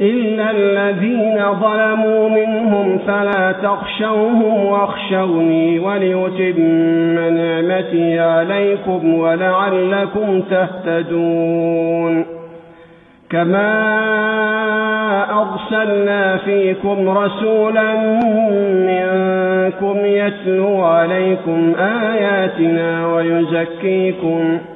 إلا الذين ظلموا منهم فلا تخشوهم واخشوني وليتم نعمتي عليكم ولعلكم تهتدون كما أرسلنا فيكم رسولا منكم يتلو عليكم آياتنا ويزكيكم ويزكيكم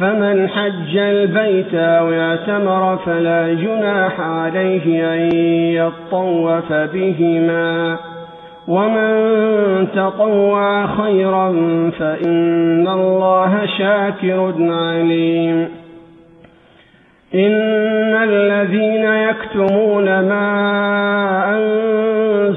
فمن حج البيت أو اعتمر فلا جناح عليه أن يطوف بهما. ومن تطوع خيرا فإن الله شاكر عليم. إن الذين يكتمون ما أنزل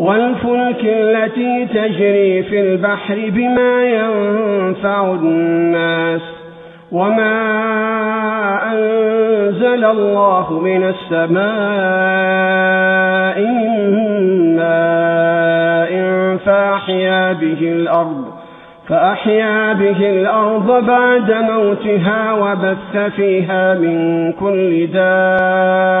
والفلك التي تجري في البحر بما ينفع الناس وما أنزل الله من السماء ماء فأحيا به الأرض فأحيا به الأرض بعد موتها وبث فيها من كل دابة